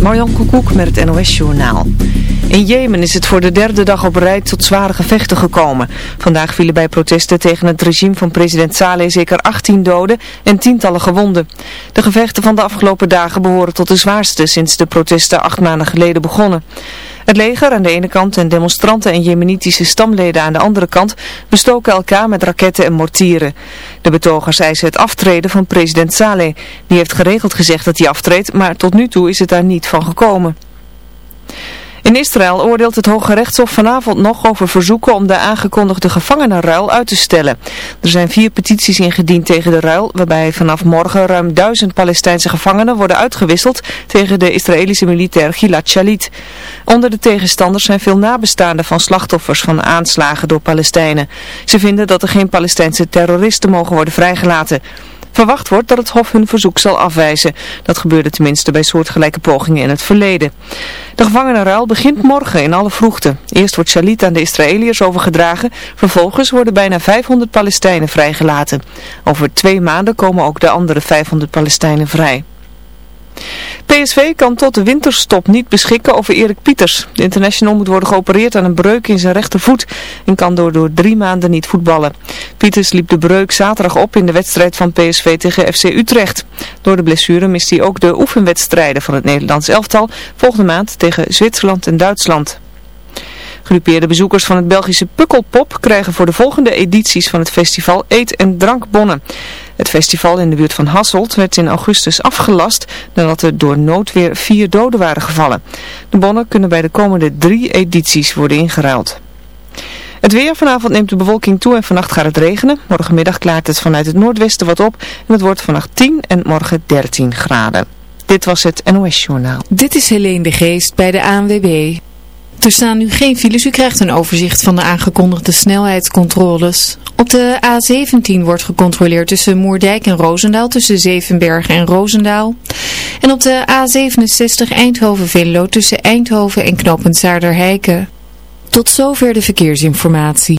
Marjan Koekoek met het NOS Journaal. In Jemen is het voor de derde dag op rij tot zware gevechten gekomen. Vandaag vielen bij protesten tegen het regime van president Saleh zeker 18 doden en tientallen gewonden. De gevechten van de afgelopen dagen behoren tot de zwaarste sinds de protesten acht maanden geleden begonnen. Het leger aan de ene kant en demonstranten en jemenitische stamleden aan de andere kant bestoken elkaar met raketten en mortieren. De betogers eisen het aftreden van president Saleh. Die heeft geregeld gezegd dat hij aftreedt, maar tot nu toe is het daar niet van gekomen. In Israël oordeelt het Hoge Rechtshof vanavond nog over verzoeken om de aangekondigde gevangenenruil uit te stellen. Er zijn vier petities ingediend tegen de ruil, waarbij vanaf morgen ruim duizend Palestijnse gevangenen worden uitgewisseld tegen de Israëlische militair Gilad Shalit. Onder de tegenstanders zijn veel nabestaanden van slachtoffers van aanslagen door Palestijnen. Ze vinden dat er geen Palestijnse terroristen mogen worden vrijgelaten. Verwacht wordt dat het Hof hun verzoek zal afwijzen. Dat gebeurde tenminste bij soortgelijke pogingen in het verleden. De gevangenenruil begint morgen in alle vroegte. Eerst wordt Shalit aan de Israëliërs overgedragen. Vervolgens worden bijna 500 Palestijnen vrijgelaten. Over twee maanden komen ook de andere 500 Palestijnen vrij. PSV kan tot de winterstop niet beschikken over Erik Pieters. De international moet worden geopereerd aan een breuk in zijn rechtervoet en kan door, drie maanden niet voetballen. Pieters liep de breuk zaterdag op in de wedstrijd van PSV tegen FC Utrecht. Door de blessure mist hij ook de oefenwedstrijden van het Nederlands elftal volgende maand tegen Zwitserland en Duitsland. Gedupeerde bezoekers van het Belgische Pukkelpop krijgen voor de volgende edities van het festival eet- en drankbonnen. Het festival in de buurt van Hasselt werd in augustus afgelast nadat er door noodweer vier doden waren gevallen. De bonnen kunnen bij de komende drie edities worden ingeruild. Het weer vanavond neemt de bewolking toe en vannacht gaat het regenen. Morgenmiddag klaart het vanuit het noordwesten wat op en het wordt vannacht 10 en morgen 13 graden. Dit was het NOS Journaal. Dit is Helene de Geest bij de ANWB. Er staan nu geen files. U krijgt een overzicht van de aangekondigde snelheidscontroles. Op de A17 wordt gecontroleerd tussen Moerdijk en Roosendaal, tussen Zevenbergen en Roosendaal. En op de A67 Eindhoven-Venlo tussen Eindhoven en Knopend Zaarderheiken. Tot zover de verkeersinformatie.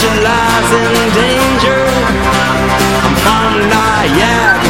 Specialize in danger. I'm from Niagara Falls.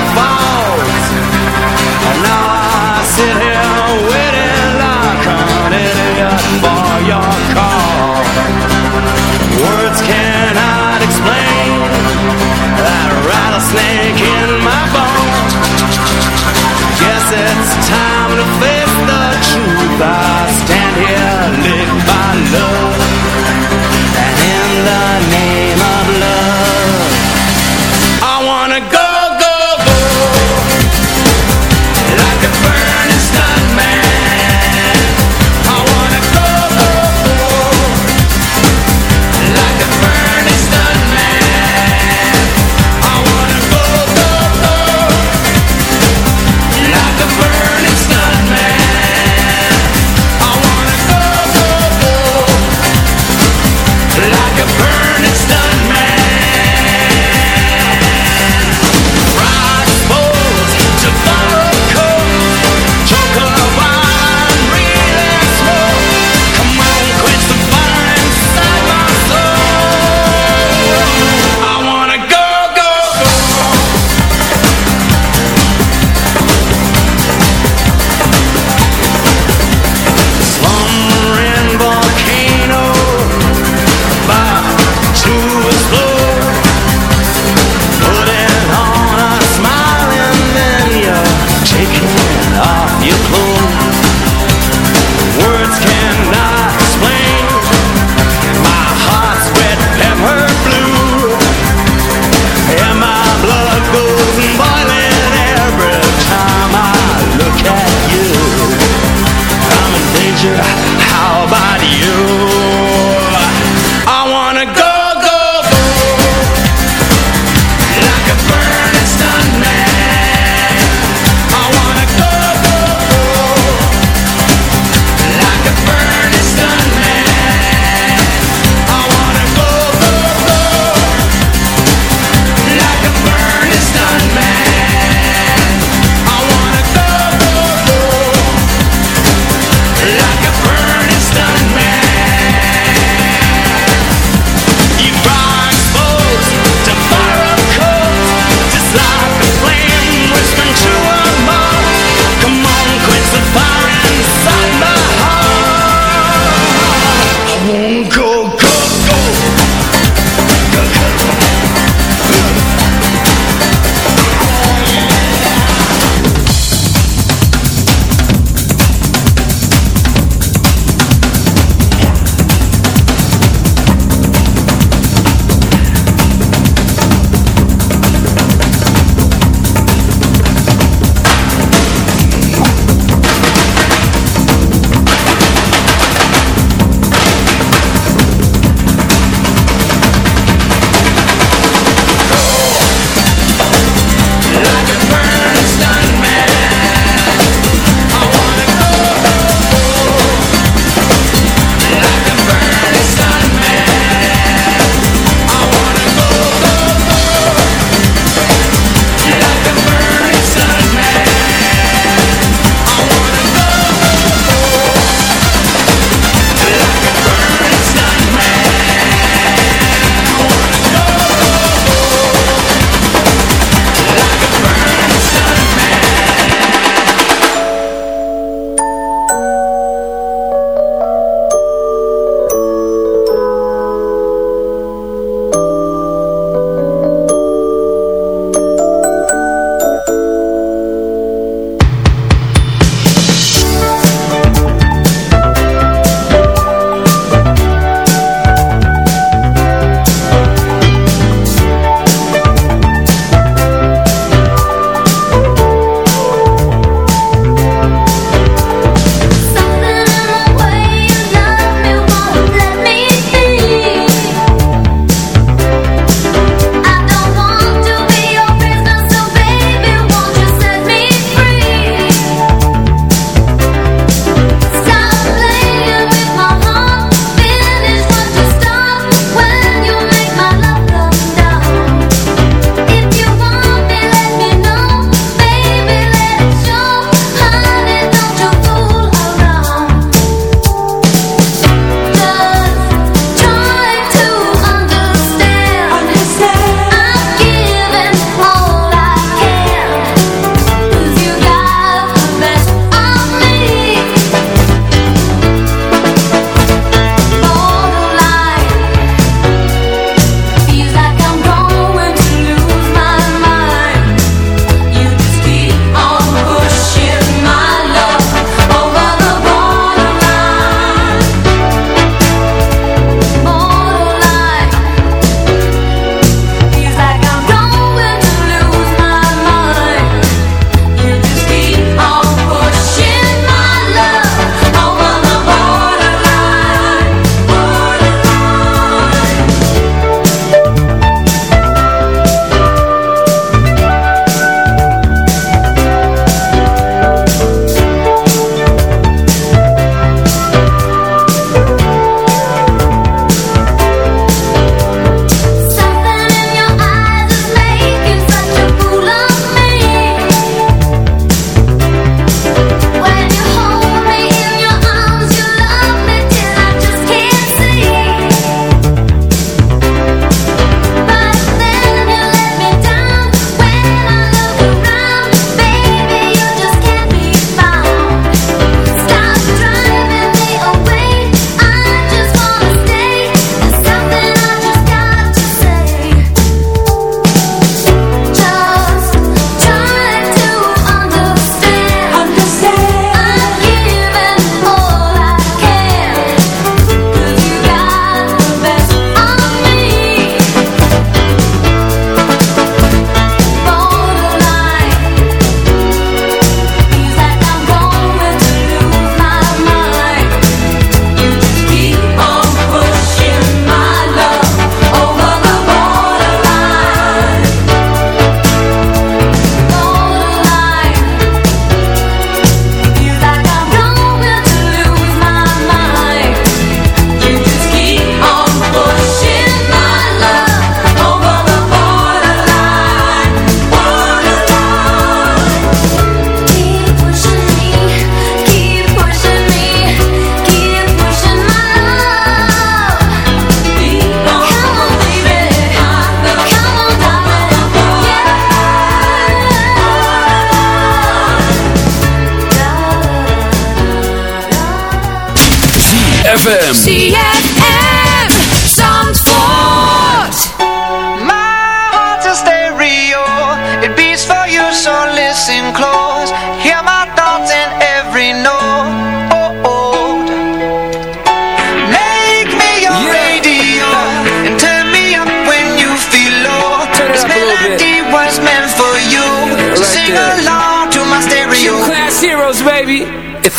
ZFM.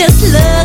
Just love.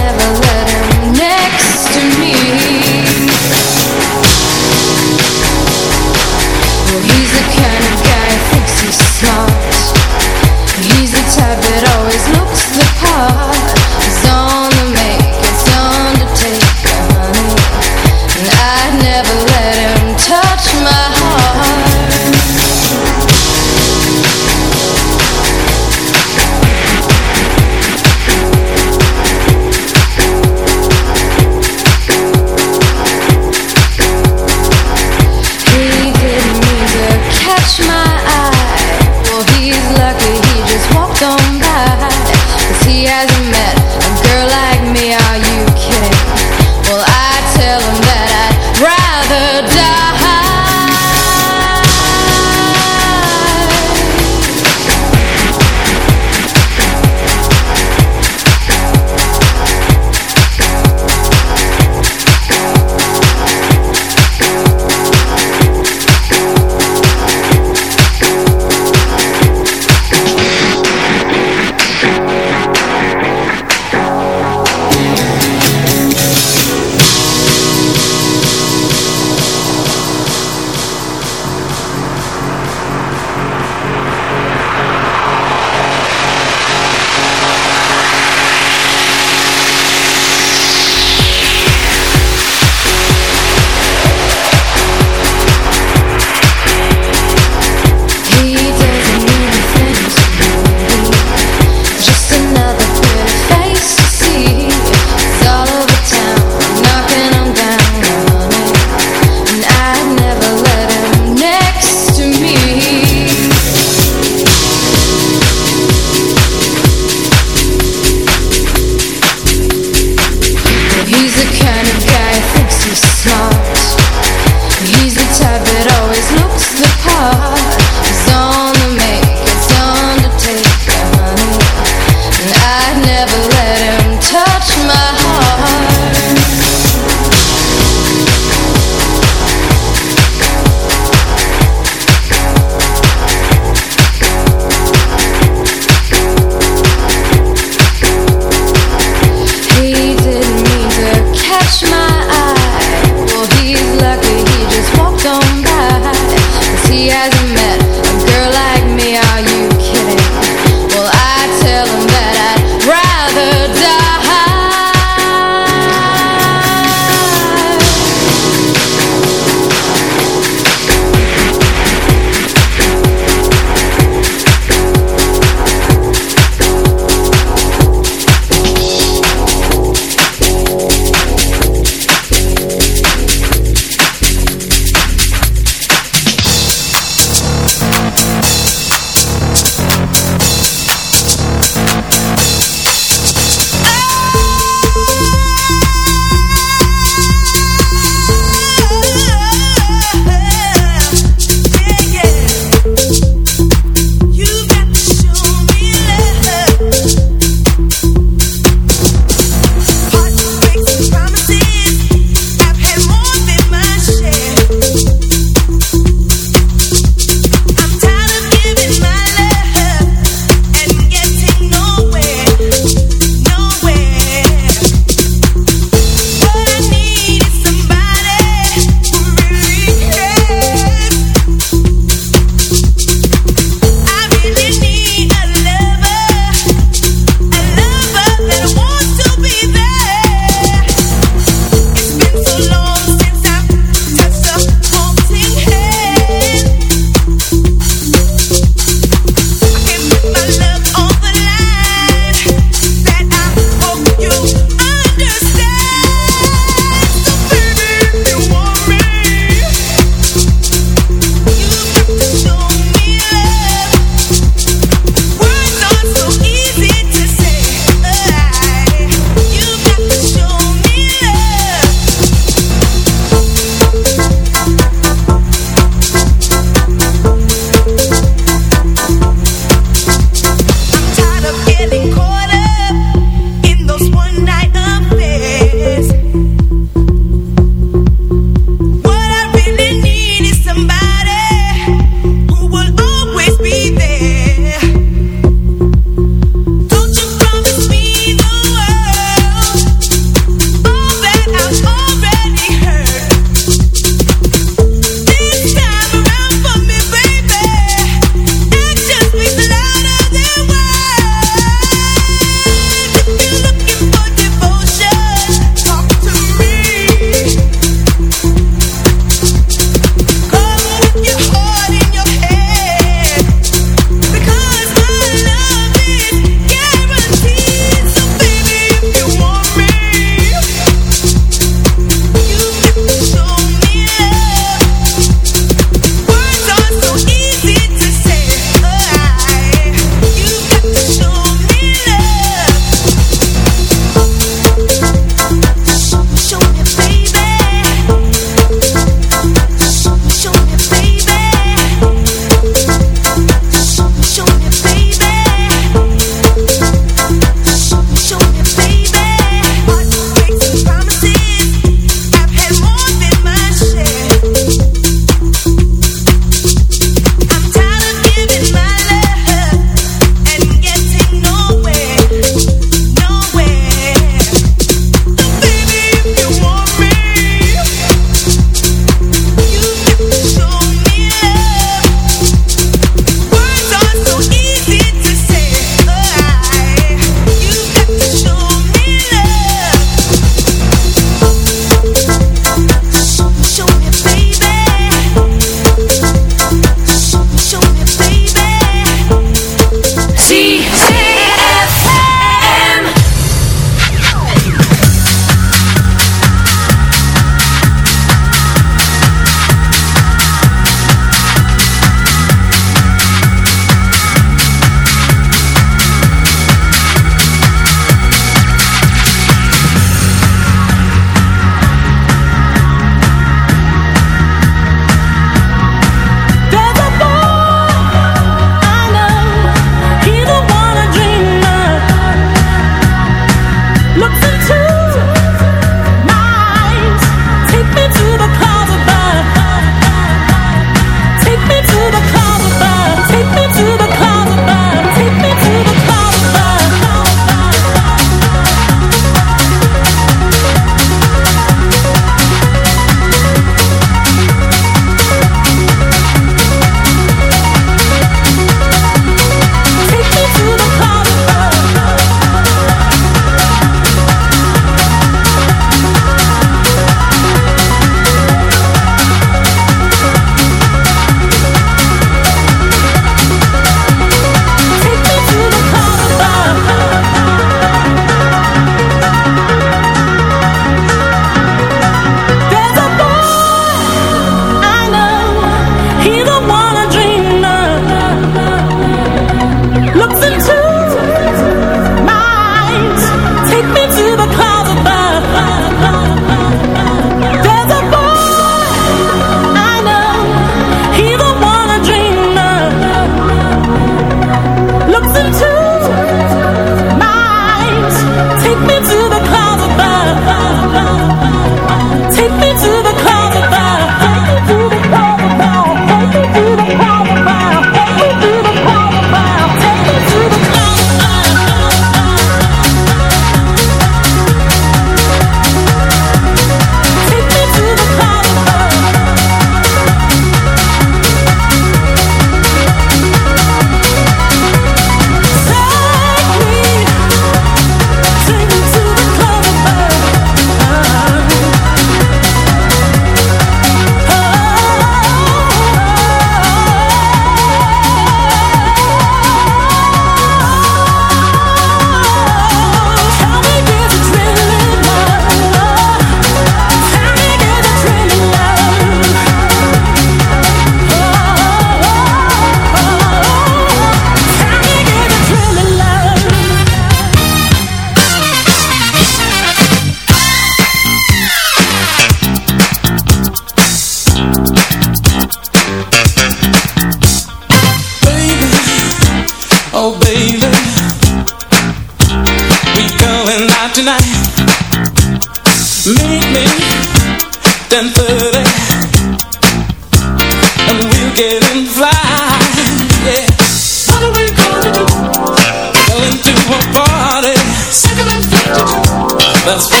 Let's go.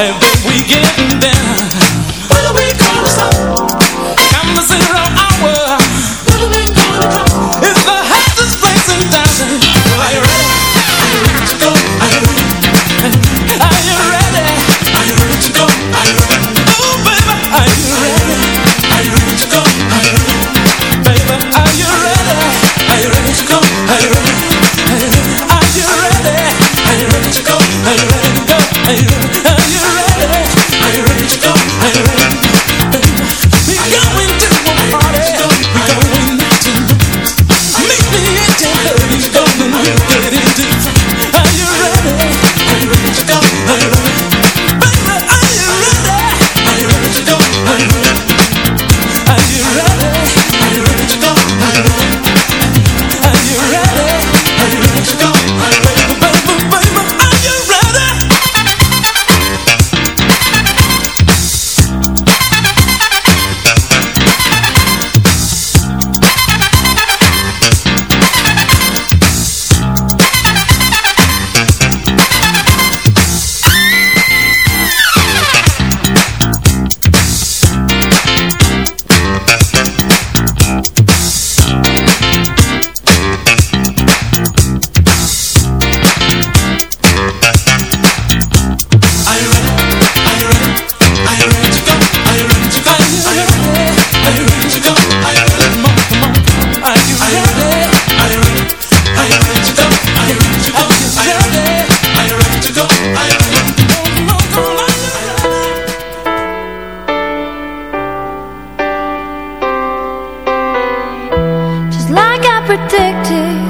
And then we get predicted,